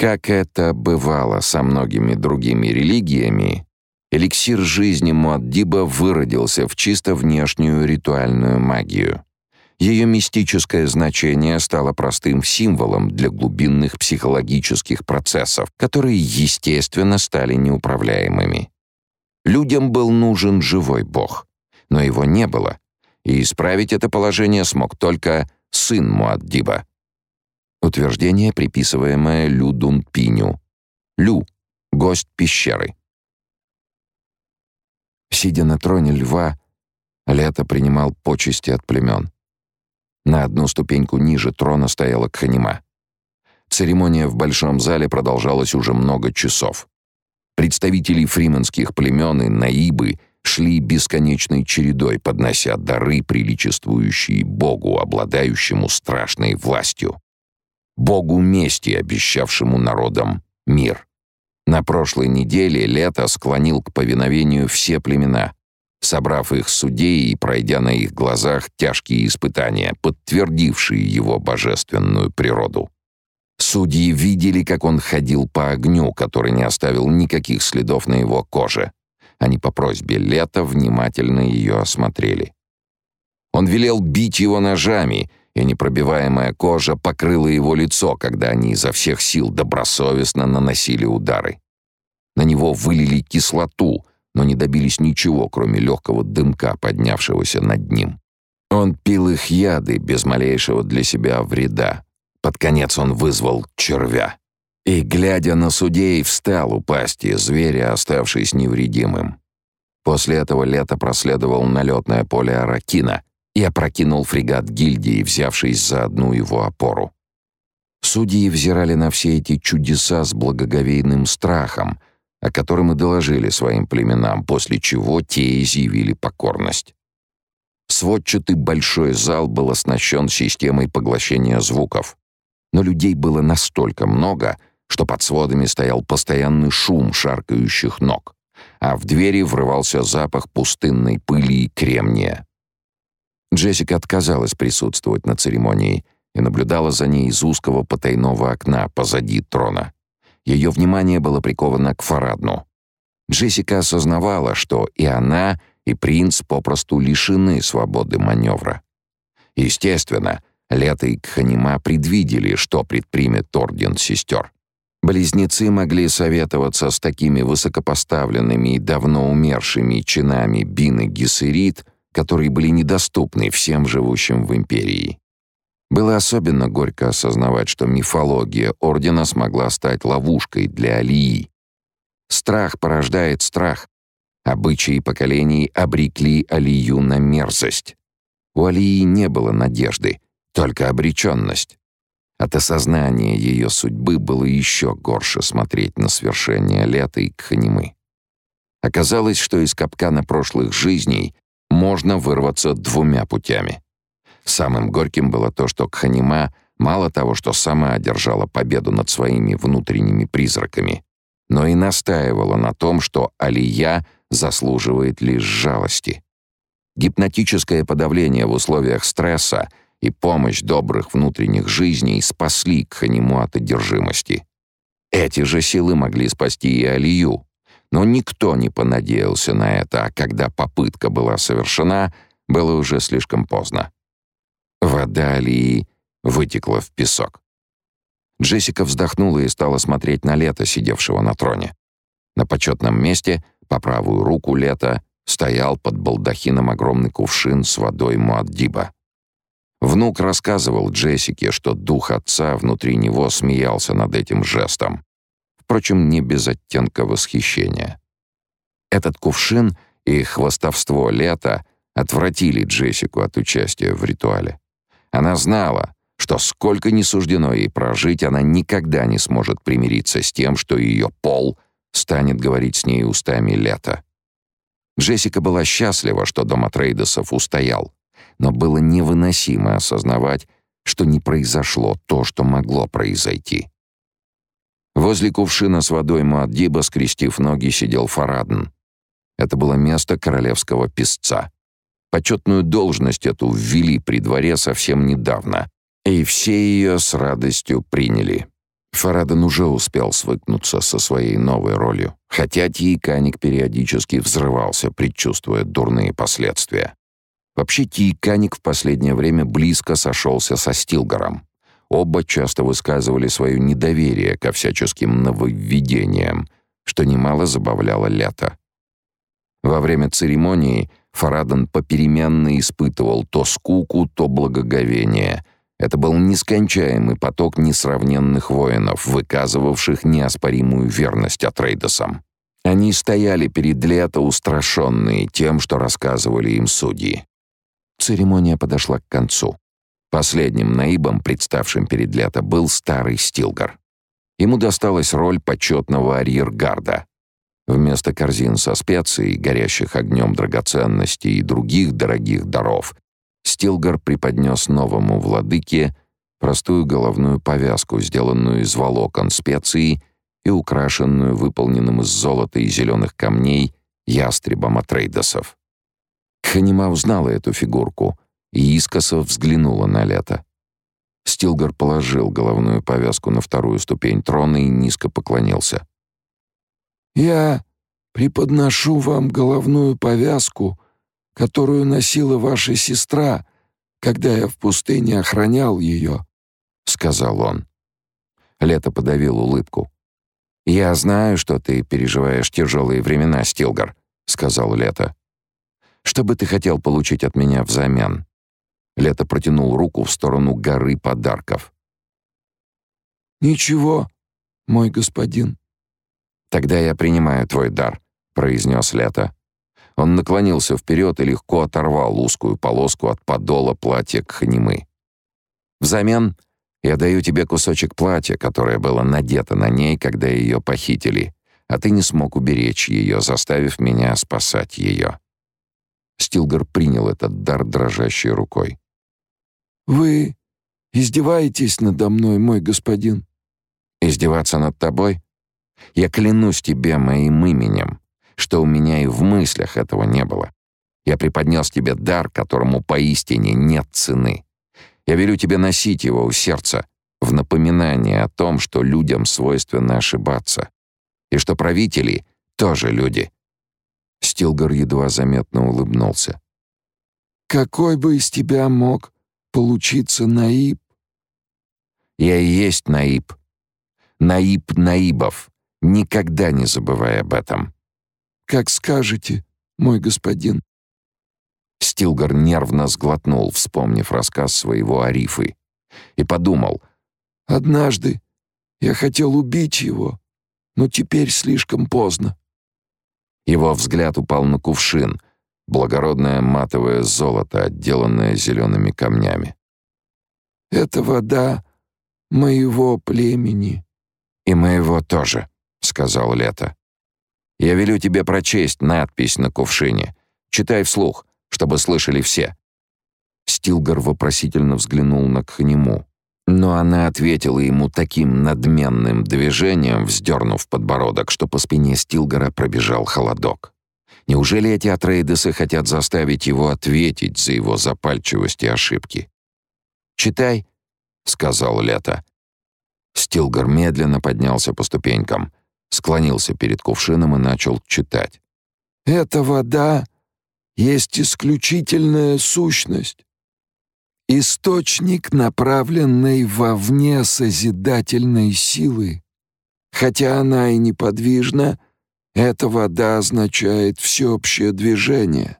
Как это бывало со многими другими религиями, эликсир жизни Муаддиба выродился в чисто внешнюю ритуальную магию. Ее мистическое значение стало простым символом для глубинных психологических процессов, которые, естественно, стали неуправляемыми. Людям был нужен живой бог, но его не было, и исправить это положение смог только сын Муаддиба. Утверждение, приписываемое Лю Дунпиню. Лю — гость пещеры. Сидя на троне льва, Лето принимал почести от племен. На одну ступеньку ниже трона стояла Кханима. Церемония в большом зале продолжалась уже много часов. Представители фрименских племен и наибы шли бесконечной чередой, поднося дары, приличествующие Богу, обладающему страшной властью. Богу мести, обещавшему народам мир. На прошлой неделе Лето склонил к повиновению все племена, собрав их судей и пройдя на их глазах тяжкие испытания, подтвердившие его божественную природу. Судьи видели, как он ходил по огню, который не оставил никаких следов на его коже. Они по просьбе Лета внимательно ее осмотрели. Он велел бить его ножами, и непробиваемая кожа покрыла его лицо, когда они изо всех сил добросовестно наносили удары. На него вылили кислоту, но не добились ничего, кроме легкого дымка, поднявшегося над ним. Он пил их яды без малейшего для себя вреда. Под конец он вызвал червя. И, глядя на судей, встал у пасти зверя, оставшись невредимым. После этого Лето проследовал на летное поле Аракина и опрокинул фрегат гильдии, взявшись за одну его опору. Судьи взирали на все эти чудеса с благоговейным страхом, о котором и доложили своим племенам, после чего те изъявили покорность. Сводчатый большой зал был оснащен системой поглощения звуков, но людей было настолько много, что под сводами стоял постоянный шум шаркающих ног, а в двери врывался запах пустынной пыли и кремния. Джессика отказалась присутствовать на церемонии и наблюдала за ней из узкого потайного окна позади трона. Ее внимание было приковано к Фарадну. Джессика осознавала, что и она, и принц попросту лишены свободы маневра. Естественно, Лето и Кханима предвидели, что предпримет Орден Сестер. Близнецы могли советоваться с такими высокопоставленными и давно умершими чинами Бин и Гессерит, которые были недоступны всем живущим в империи. Было особенно горько осознавать, что мифология Ордена смогла стать ловушкой для Алии. Страх порождает страх. Обычаи поколений обрекли Алию на мерзость. У Алии не было надежды, только обреченность. От осознания ее судьбы было еще горше смотреть на свершение лета и Кханимы. Оказалось, что из капкана прошлых жизней можно вырваться двумя путями. Самым горьким было то, что Кханима мало того, что сама одержала победу над своими внутренними призраками, но и настаивала на том, что Алия заслуживает лишь жалости. Гипнотическое подавление в условиях стресса и помощь добрых внутренних жизней спасли Кханиму от одержимости. Эти же силы могли спасти и Алию, но никто не понадеялся на это, а когда попытка была совершена, было уже слишком поздно. Вода Алии вытекла в песок. Джессика вздохнула и стала смотреть на Лето, сидевшего на троне. На почетном месте, по правую руку Лета, стоял под балдахином огромный кувшин с водой Муаддиба. Внук рассказывал Джессике, что дух отца внутри него смеялся над этим жестом. Впрочем, не без оттенка восхищения. Этот кувшин и хвастовство лета отвратили Джессику от участия в ритуале. Она знала, что сколько ни суждено ей прожить, она никогда не сможет примириться с тем, что ее пол станет говорить с ней устами лета. Джессика была счастлива, что дом Атрейдесов устоял но было невыносимо осознавать, что не произошло то, что могло произойти. Возле кувшина с водой Муаддиба, скрестив ноги, сидел Фарадн. Это было место королевского писца. Почетную должность эту ввели при дворе совсем недавно, и все ее с радостью приняли. Фараден уже успел свыкнуться со своей новой ролью, хотя Тиеканик периодически взрывался, предчувствуя дурные последствия. Вообще Тиеканик в последнее время близко сошелся со Стилгаром. Оба часто высказывали свое недоверие ко всяческим нововведениям, что немало забавляло лето. Во время церемонии Фараден попеременно испытывал то скуку, то благоговение. Это был нескончаемый поток несравненных воинов, выказывавших неоспоримую верность Атрейдосам. Они стояли перед лето устрашенные тем, что рассказывали им судьи. Церемония подошла к концу. Последним наибом, представшим перед лето, был старый Стилгар. Ему досталась роль почетного арьергарда. Вместо корзин со специей, горящих огнем драгоценностей и других дорогих даров, Стилгар преподнес новому владыке простую головную повязку, сделанную из волокон специй и украшенную выполненным из золота и зеленых камней ястребом от рейдосов. Ханима узнала эту фигурку и искоса взглянула на лето. Стилгар положил головную повязку на вторую ступень трона и низко поклонился. «Я преподношу вам головную повязку, которую носила ваша сестра, когда я в пустыне охранял ее», — сказал он. Лето подавил улыбку. «Я знаю, что ты переживаешь тяжелые времена, Стилгар», — сказал Лето. «Что бы ты хотел получить от меня взамен?» Лето протянул руку в сторону горы подарков. «Ничего, мой господин». «Тогда я принимаю твой дар», — произнес Лето. Он наклонился вперед и легко оторвал узкую полоску от подола платья Кханимы. «Взамен я даю тебе кусочек платья, которое было надето на ней, когда ее похитили, а ты не смог уберечь ее, заставив меня спасать ее». Стилгар принял этот дар дрожащей рукой. «Вы издеваетесь надо мной, мой господин?» «Издеваться над тобой? Я клянусь тебе моим именем, что у меня и в мыслях этого не было. Я преподнес тебе дар, которому поистине нет цены. Я велю тебе носить его у сердца, в напоминание о том, что людям свойственно ошибаться, и что правители тоже люди». Стилгар едва заметно улыбнулся. «Какой бы из тебя мог получиться Наиб. Я и есть Наиб. Наиб Наибов. Никогда не забывай об этом. Как скажете, мой господин. Стилгар нервно сглотнул, вспомнив рассказ своего Арифы, и подумал: однажды я хотел убить его, но теперь слишком поздно. Его взгляд упал на кувшин, благородное матовое золото, отделанное зелеными камнями. «Это вода моего племени». «И моего тоже», — сказал Лето. «Я велю тебе прочесть надпись на кувшине. Читай вслух, чтобы слышали все». Стилгар вопросительно взглянул на Кханиму, но она ответила ему таким надменным движением, вздернув подбородок, что по спине Стилгара пробежал холодок. Неужели эти Атрейдесы хотят заставить его ответить за его запальчивость и ошибки? «Читай», — сказал Лето. Стилгар медленно поднялся по ступенькам, склонился перед кувшином и начал читать. «Эта вода есть исключительная сущность, источник, направленный вовне созидательной силы. Хотя она и неподвижна, — эта вода означает всеобщее движение.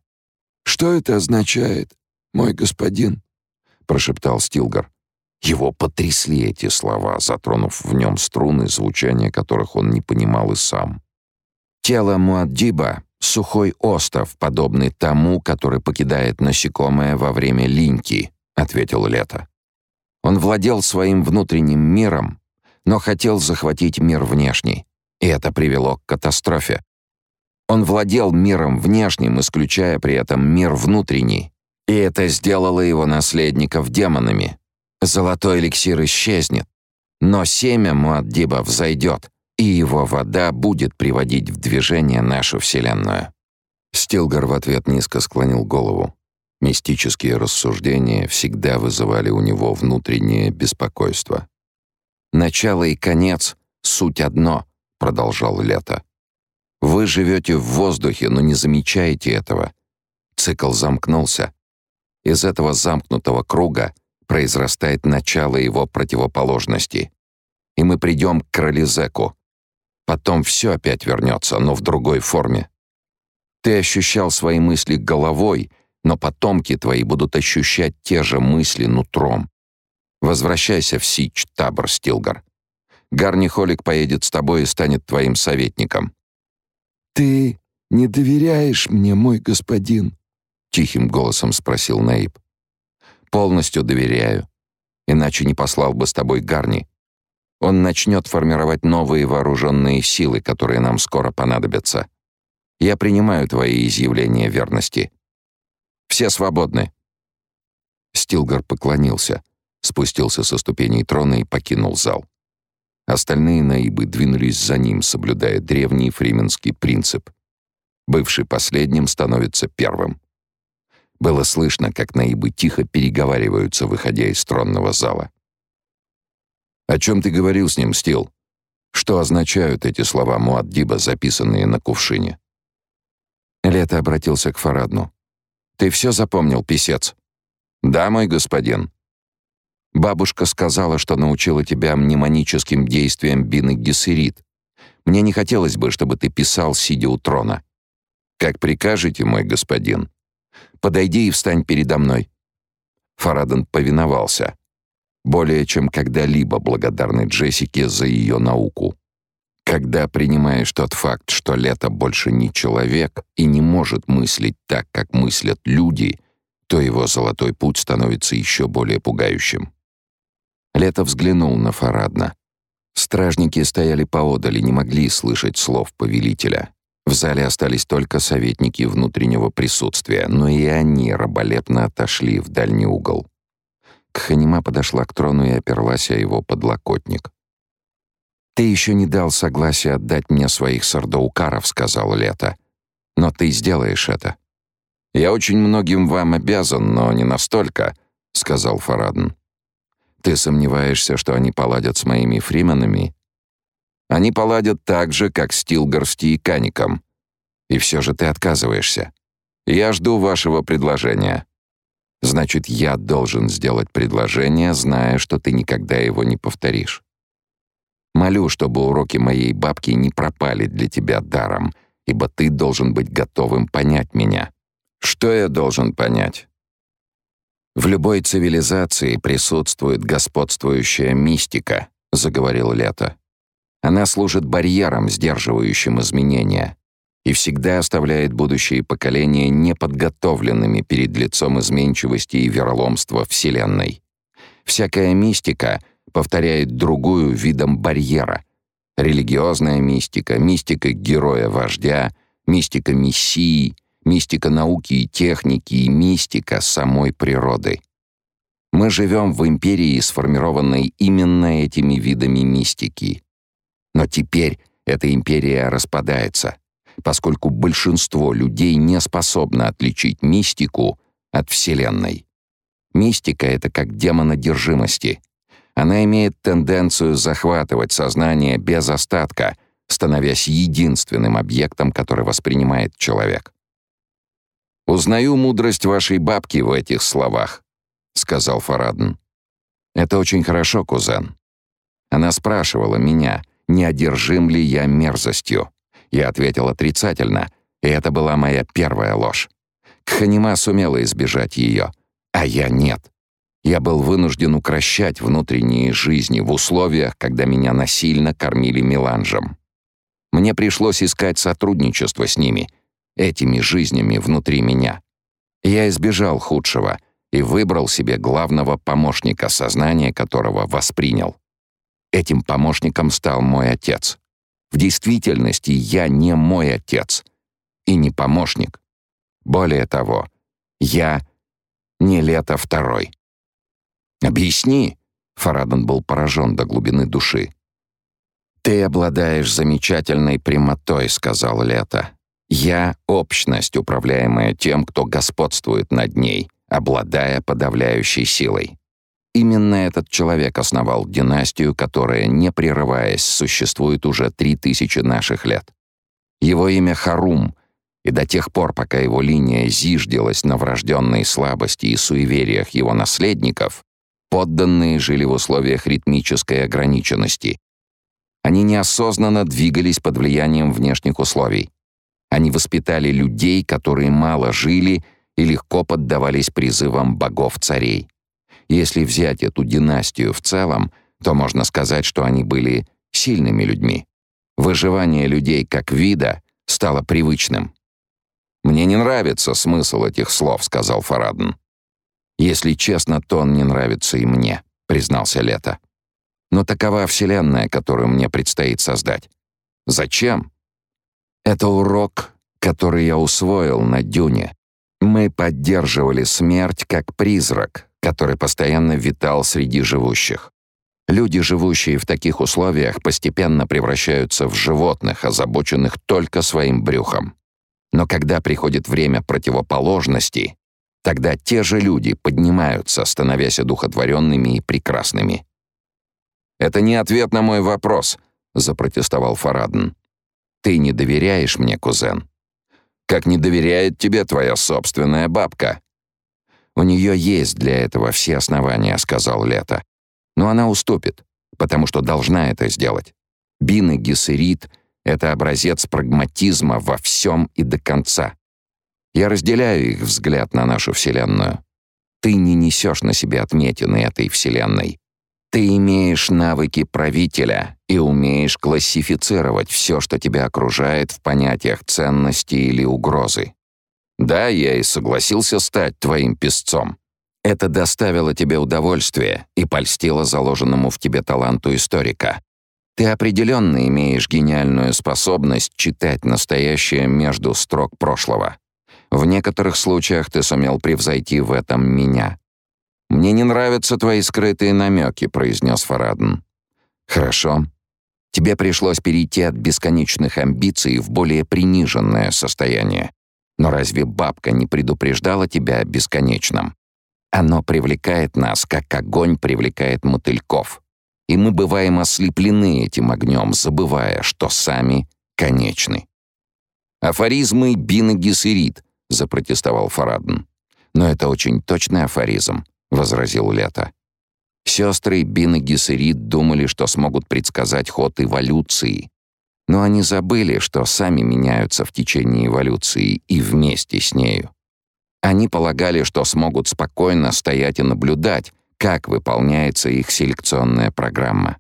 Что это означает, мой господин? прошептал Стилгар. Его потрясли эти слова, затронув в нем струны, звучания которых он не понимал и сам. Тело Муаддиба — сухой остов, подобный тому, который покидает насекомое во время линьки, — ответил Лето. Он владел своим внутренним миром, но хотел захватить мир внешний и это привело к катастрофе. Он владел миром внешним, исключая при этом мир внутренний, и это сделало его наследников демонами. Золотой эликсир исчезнет, но семя Муаддиба взойдет, и его вода будет приводить в движение нашу Вселенную. Стилгар в ответ низко склонил голову. Мистические рассуждения всегда вызывали у него внутреннее беспокойство. Начало и конец — суть одно, продолжал Лето. Вы живете в воздухе, но не замечаете этого. Цикл замкнулся. Из этого замкнутого круга произрастает начало его противоположности. И мы придем к Кролизеку. Потом все опять вернется, но в другой форме. Ты ощущал свои мысли головой, но потомки твои будут ощущать те же мысли нутром. Возвращайся в Сич, табор Стилгар. Гарни Холик поедет с тобой и станет твоим советником. Ты не доверяешь мне, мой господин? тихим голосом спросил Наиб. Полностью доверяю. Иначе не послал бы с тобой Гарни. Он начнет формировать новые вооруженные силы, которые нам скоро понадобятся. Я принимаю твои изъявления верности. Все свободны. Стилгар поклонился, спустился со ступеней трона и покинул зал. Остальные наибы двинулись за ним, соблюдая древний фрименский принцип. Бывший последним становится первым. Было слышно, как наибы тихо переговариваются, выходя из тронного зала. «О чем ты говорил с ним, Стил? Что означают эти слова Муаддиба, записанные на кувшине?» Лето обратился к Фарадну. «Ты все запомнил, писец?» «Да, мой господин». «Бабушка сказала, что научила тебя мнемоническим действиям Бины Гессерит. Мне не хотелось бы, чтобы ты писал, сидя у трона». «Как прикажете, мой господин. Подойди и встань передо мной». Фараден повиновался, более чем когда-либо благодарный Джессике за ее науку. Когда принимаешь тот факт, что Лето больше не человек и не может мыслить так, как мыслят люди, то его золотой путь становится еще более пугающим. Лето взглянул на Фарадна. Стражники стояли поодаль и не могли слышать слов повелителя. В зале остались только советники внутреннего присутствия, но и они раболепно отошли в дальний угол. Кханима подошла к трону и оперлась о его подлокотник. «Ты еще не дал согласия отдать мне своих сардаукаров», — сказал Лето. «Но ты сделаешь это». «Я очень многим вам обязан, но не настолько», — сказал Фарадн. «Ты сомневаешься, что они поладят с моими фрименами?» «Они поладят так же, как с Тилгарсти и Каником. И все же ты отказываешься. Я жду вашего предложения». «Значит, я должен сделать предложение, зная, что ты никогда его не повторишь». Молю, чтобы уроки моей бабки не пропали для тебя даром, ибо ты должен быть готовым понять меня. Что я должен понять? В любой цивилизации присутствует господствующая мистика, заговорил Лето. Она служит барьером, сдерживающим изменения, и всегда оставляет будущие поколения неподготовленными перед лицом изменчивости и вероломства Вселенной. Всякая мистика повторяет другую видом барьера. Религиозная мистика, мистика героя-вождя, мистика мессии, мистика науки и техники и мистика самой природы. Мы живем в империи, сформированной именно этими видами мистики. Но теперь эта империя распадается, поскольку большинство людей не способно отличить мистику от Вселенной. Мистика — это как демон одержимости. Она имеет тенденцию захватывать сознание без остатка, становясь единственным объектом, который воспринимает человек. «Узнаю мудрость вашей бабки в этих словах», — сказал Фарадн. «Это очень хорошо, кузен. Она спрашивала меня, не одержим ли я мерзостью. Я ответил отрицательно, и это была моя первая ложь. Кханима сумела избежать ее, а я нет. Я был вынужден укращать внутренние жизни в условиях, когда меня насильно кормили меланжем. Мне пришлось искать сотрудничество с ними, этими жизнями внутри меня. Я избежал худшего и выбрал себе главного помощника, сознание которого воспринял. Этим помощником стал мой отец. В действительности я не мой отец и не помощник. Более того, я не лето второй. «Объясни!» — Фарадон был поражен до глубины души. «Ты обладаешь замечательной прямотой», — сказал Лето. «Я — общность, управляемая тем, кто господствует над ней, обладая подавляющей силой. Именно этот человек основал династию, которая, не прерываясь, существует уже три тысячи наших лет. Его имя Харум, и до тех пор, пока его линия зиждилась на врожденной слабости и суевериях его наследников, подданные жили в условиях ритмической ограниченности. Они неосознанно двигались под влиянием внешних условий. Они воспитали людей, которые мало жили и легко поддавались призывам богов-царей. Если взять эту династию в целом, то можно сказать, что они были сильными людьми. Выживание людей как вида стало привычным. «Мне не нравится смысл этих слов», — сказал Фараден. «Если честно, то он не нравится и мне», — признался Лето. «Но такова вселенная, которую мне предстоит создать. Зачем? Это урок, который я усвоил на Дюне. Мы поддерживали смерть как призрак, который постоянно витал среди живущих. Люди, живущие в таких условиях, постепенно превращаются в животных, озабоченных только своим брюхом. Но когда приходит время противоположности, тогда те же люди поднимаются, становясь одухотворенными и прекрасными. «Это не ответ на мой вопрос», — запротестовал Фарадн. «Ты не доверяешь мне, кузен?» «Как не доверяет тебе твоя собственная бабка». «У нее есть для этого все основания», — сказал Лето. «Но она уступит, потому что должна это сделать. Бин и Гессерит — это образец прагматизма во всем и до конца. Я разделяю их взгляд на нашу Вселенную. Ты не несешь на себе отметины этой Вселенной. Ты имеешь навыки правителя и умеешь классифицировать все, что тебя окружает в понятиях ценности или угрозы. Да, я и согласился стать твоим песцом. Это доставило тебе удовольствие и польстило заложенному в тебе таланту историка. Ты определенно имеешь гениальную способность читать настоящее между строк прошлого. В некоторых случаях ты сумел превзойти в этом меня. «Мне не нравятся твои скрытые намеки», — произнес Фарадн. «Хорошо. Тебе пришлось перейти от бесконечных амбиций в более приниженное состояние. Но разве бабка не предупреждала тебя о бесконечном? Оно привлекает нас, как огонь привлекает мотыльков. И мы бываем ослеплены этим огнем, забывая, что сами конечны. «Афоризмы Бина Гессерит», — запротестовал Фарадн. «Но это очень точный афоризм», — возразил Лето. Сестры Бин и Гессерит думали, что смогут предсказать ход эволюции. Но они забыли, что сами меняются в течение эволюции и вместе с нею. Они полагали, что смогут спокойно стоять и наблюдать, как выполняется их селекционная программа.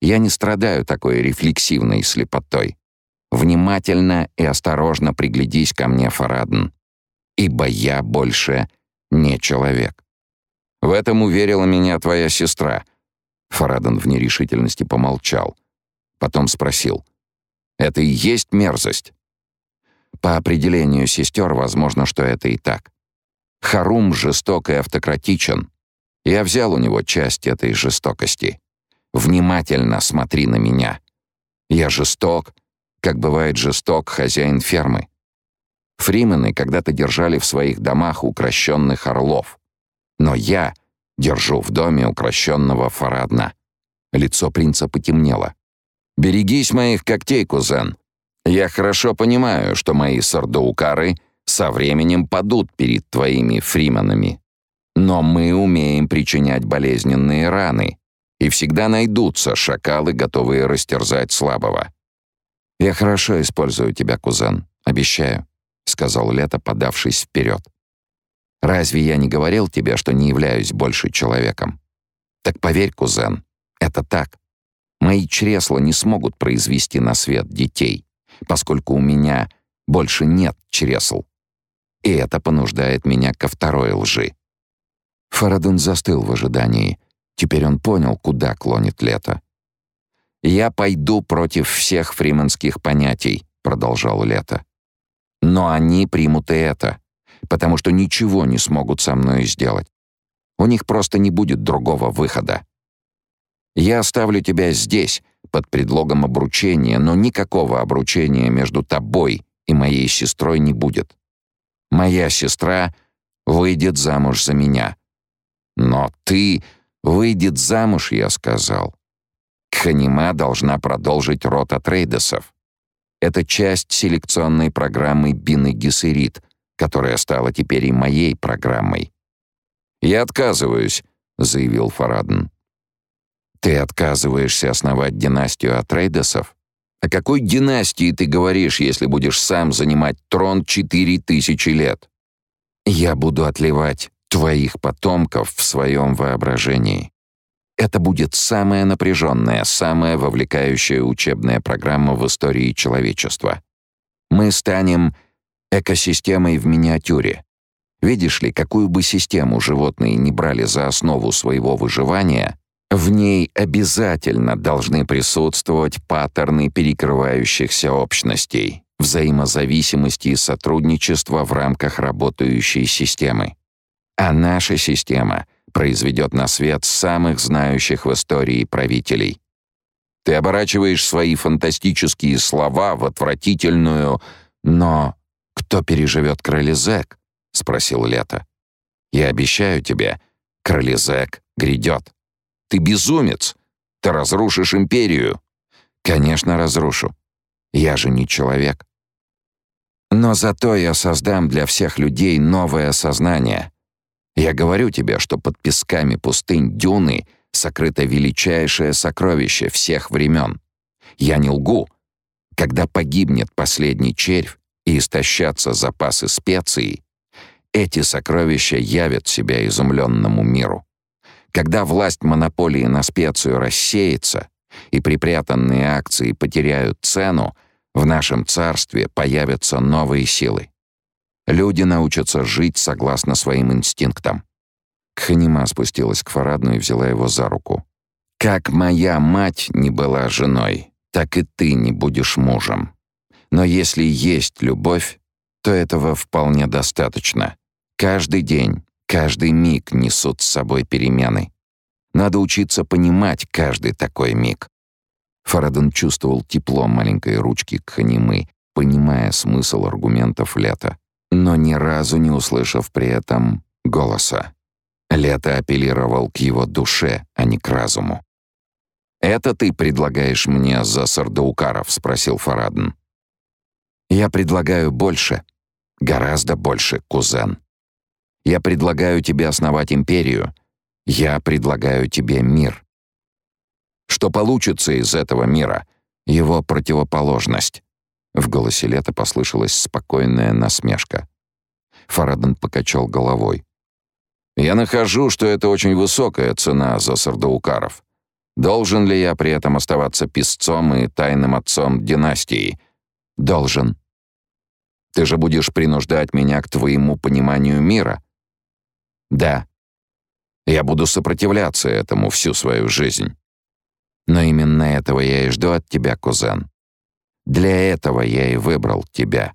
Я не страдаю такой рефлексивной слепотой. Внимательно и осторожно приглядись ко мне, Фарадн, ибо я больше не человек. В этом уверила меня твоя сестра». Фарадон в нерешительности помолчал. Потом спросил. «Это и есть мерзость?» По определению сестер, возможно, что это и так. Харум жесток и автократичен. Я взял у него часть этой жестокости. Внимательно смотри на меня. Я жесток, как бывает жесток хозяин фермы. Фримены когда-то держали в своих домах укращенных орлов. Но я держу в доме укращенного Фарадна». Лицо принца потемнело. «Берегись моих когтей, кузен. Я хорошо понимаю, что мои сардоукары со временем падут перед твоими фрименами. Но мы умеем причинять болезненные раны, и всегда найдутся шакалы, готовые растерзать слабого. Я хорошо использую тебя, кузен, обещаю», — сказал Лето, подавшись вперед. Разве я не говорил тебе, что не являюсь больше человеком? Так поверь, кузен, это так. Мои чресла не смогут произвести на свет детей, поскольку у меня больше нет чресл. И это понуждает меня ко второй лжи. Фарадун застыл в ожидании. Теперь он понял, куда клонит лето. «Я пойду против всех фриманских понятий», — продолжал Лето. «Но они примут и это потому что ничего не смогут со мной сделать. У них просто не будет другого выхода. Я оставлю тебя здесь под предлогом обручения, но никакого обручения между тобой и моей сестрой не будет. Моя сестра выйдет замуж за меня. Но ты, «Выйдет замуж», — я сказал. Кханима должна продолжить род Атрейдесов. Это часть селекционной программы Бины Гессерит, которая стала теперь и моей программой. «Я отказываюсь», — заявил Фарадн. «Ты отказываешься основать династию Атрейдесов? О какой династии ты говоришь, если будешь сам занимать трон четыре тысячи лет? Я буду отливать твоих потомков в своем воображении. Это будет самая напряженная, самая вовлекающая учебная программа в истории человечества. Мы станем экосистемой в миниатюре. Видишь ли, какую бы систему животные не брали за основу своего выживания, в ней обязательно должны присутствовать паттерны перекрывающихся общностей, взаимозависимости и сотрудничества в рамках работающей системы. А наша система произведет на свет самых знающих в истории правителей. Ты оборачиваешь свои фантастические слова в отвратительную «но кто переживет Кролизек?» — спросил Лето. «Я обещаю тебе, Кролизек грядет. Ты безумец! Ты разрушишь империю!» «Конечно, разрушу. Я же не человек. Но зато я создам для всех людей новое сознание. Я говорю тебе, что под песками пустынь Дюны сокрыто величайшее сокровище всех времен. Я не лгу. Когда погибнет последний червь и истощатся запасы специй, эти сокровища явят себя изумленному миру. Когда власть монополии на специю рассеется и припрятанные акции потеряют цену, в нашем царстве появятся новые силы. Люди научатся жить согласно своим инстинктам. Кханима спустилась к Фарадну и взяла его за руку. «Как моя мать не была женой, так и ты не будешь мужем. Но если есть любовь, то этого вполне достаточно. Каждый день, каждый миг несут с собой перемены. Надо учиться понимать каждый такой миг. Фарадон чувствовал тепло маленькой ручки Кханимы, понимая смысл аргументов Лета но ни разу не услышав при этом голоса. Лето апеллировал к его душе, а не к разуму. «Это ты предлагаешь мне за Сардаукаров?» — спросил Фарадн. «Я предлагаю больше, гораздо больше, кузен. Я предлагаю тебе основать империю. Я предлагаю тебе мир. Что получится из этого мира? Его противоположность. В голосе Лета послышалась спокойная насмешка. Фараден покачал головой. «Я нахожу, что это очень высокая цена за сардаукаров. Должен ли я при этом оставаться писцом и тайным отцом династии? Должен. Ты же будешь принуждать меня к твоему пониманию мира? Да. Я буду сопротивляться этому всю свою жизнь. Но именно этого я и жду от тебя, кузен. Для этого я и выбрал тебя.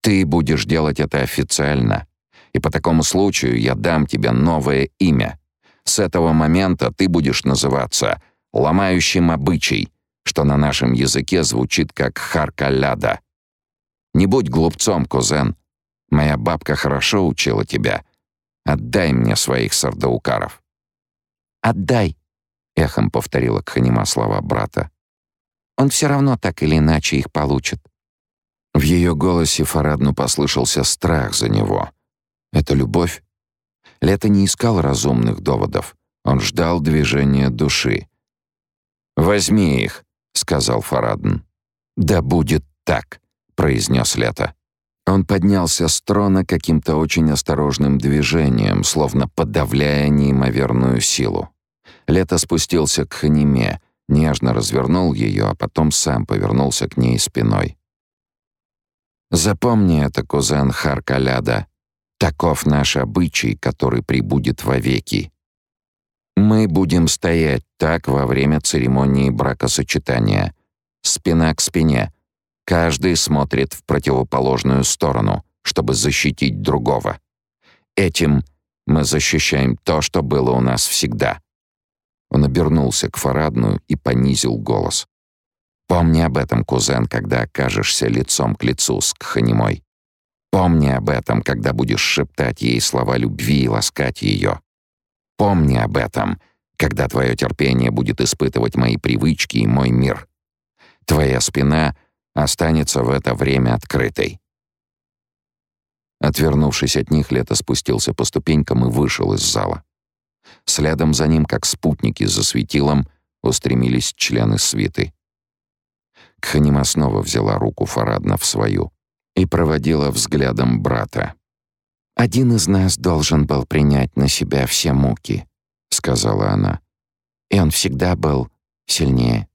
Ты будешь делать это официально, и по такому случаю я дам тебе новое имя. С этого момента ты будешь называться «ломающим обычай», что на нашем языке звучит как «харкаляда». Не будь глупцом, кузен. Моя бабка хорошо учила тебя. Отдай мне своих сардаукаров. «Отдай», — эхом повторила Кханима слова брата. Он все равно так или иначе их получит. В ее голосе Фарадну послышался страх за него. Это любовь? Лето не искал разумных доводов. Он ждал движения души. «Возьми их», — сказал Фарадн. «Да будет так», — произнес Лето. Он поднялся с трона каким-то очень осторожным движением, словно подавляя неимоверную силу. Лето спустился к Ханиме, нежно развернул ее, а потом сам повернулся к ней спиной. «Запомни это, кузен Харкаляда. Таков наш обычай, который прибудет вовеки. Мы будем стоять так во время церемонии бракосочетания, спина к спине. Каждый смотрит в противоположную сторону, чтобы защитить другого. Этим мы защищаем то, что было у нас всегда — он обернулся к Фарадну и понизил голос. «Помни об этом, кузен, когда окажешься лицом к лицу с Кханимой. Помни об этом, когда будешь шептать ей слова любви и ласкать ее. Помни об этом, когда твое терпение будет испытывать мои привычки и мой мир. Твоя спина останется в это время открытой. Отвернувшись от них, Лето спустился по ступенькам и вышел из зала. Следом за ним, как спутники за светилом, устремились члены свиты. Кханима снова взяла руку Фарадна в свою и проводила взглядом брата. «Один из нас должен был принять на себя все муки», — сказала она. «И он всегда был сильнее».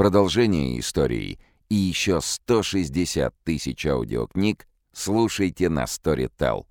Продолжение истории и еще 160 тысяч аудиокниг слушайте на Storytel.